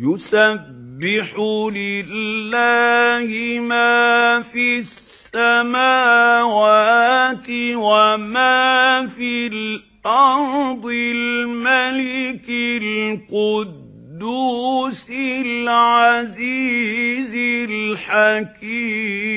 يُسَبِّحُ لِلَّهِ مَا فِي السَّمَاوَاتِ وَمَا فِي الْأَرْضِ الْمَلِكِ الْقُدُّوسِ الْعَزِيزِ الْحَكِيمِ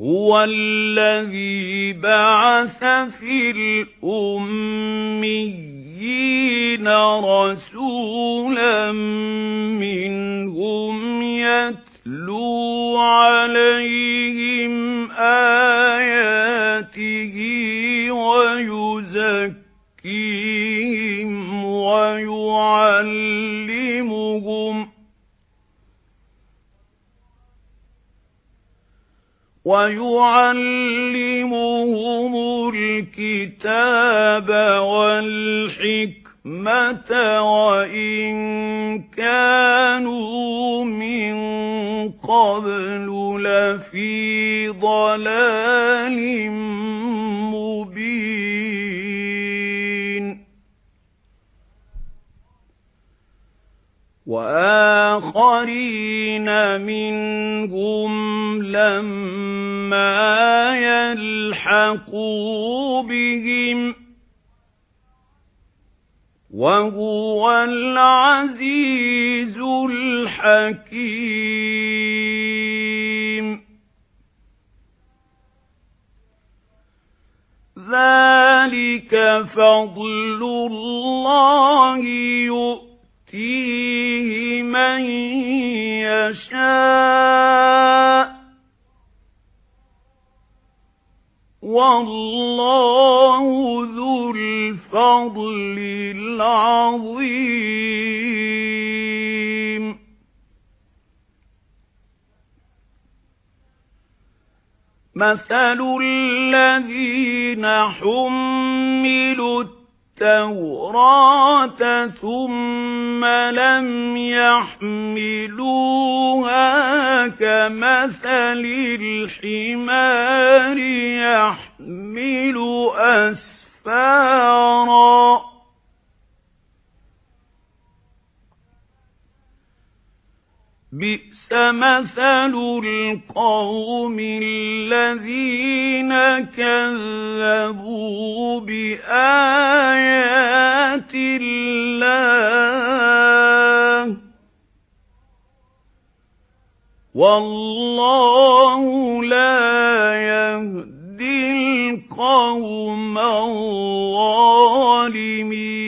هُوَ الَّذِي بَعَثَ فِي الْأُمِّيِّينَ رَسُولًا مِنْهُمْ يَتْلُو عَلَيْهِمْ آيَاتِهِ وَيُزَكِّيهِمْ وَيُعَلِّمُهُمْ وَيُعَلِّمُهُمُ الْكِتَابَ وَالْحِكْمَةَ وَإِنْ كَانُوا مِنْ قَبْلُ لَفِي ضَلَالٍ مُبِينٍ. وَآخَرِينَ مِنْهُمْ لَمَّا يَلْحَقُوا بِهِمْ وَهُوَ الْعَزِيزُ الْحَكِيمُ. ذَلِكَ فَضْلُ اللَّهِ يُؤْتِيهِ مَن يَشَاءُ وَاللَّهُ ذُو الْفَضْلِ الْعَظِيمِ. مَثَلُ الَّذِينَ حُمِّلُوا التَّوْرَاةَ ثُمَّ لَمْ يَحْمِلُوهَا كَمَثَلِ الْحِمَارِ يَحْمِلُ أَسْفَارًا. بِئْسَ مَثَلُ الْقَوْمِ الَّذِينَ كَذَّبُوا بِآيَاتِ اللَّهِ. وَاللَّهُ لَا يَهْدِي الْقَوْمَ الظَّالِمِينَ.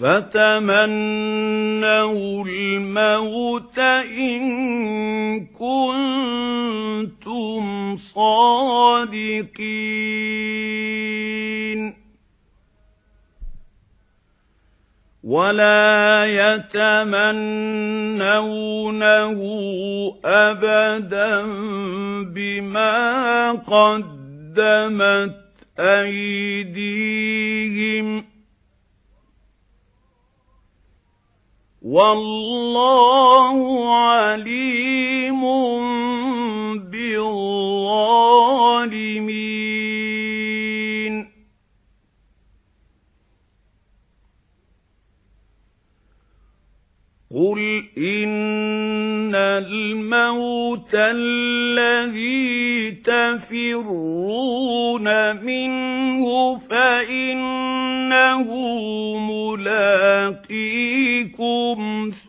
فَتَمَنَّوُا الْمَوْتَ إِن كُنتُمْ صَادِقِينَ وَلَا يَتَمَنَّوْنَهُ أَبَدًا بِمَا قَدَّمَتْ أَيْدِيهِمْ وَاللَّهُ عَلِيمٌ بِالظَّالِمِينَ. قُلْ إِنَّ الْمَوْتَ الَّذِي تَفِرُّونَ مِنْهُ فَإِنَّهُ مُلَاقِيكُمْ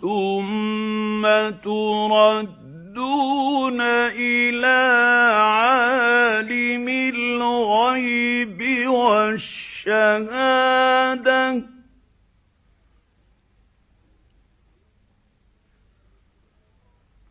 ثُمَّ تُرَدُّونَ إِلَى عَالِمِ الْغَيْبِ وَالشَّهَادَةِ والشهادة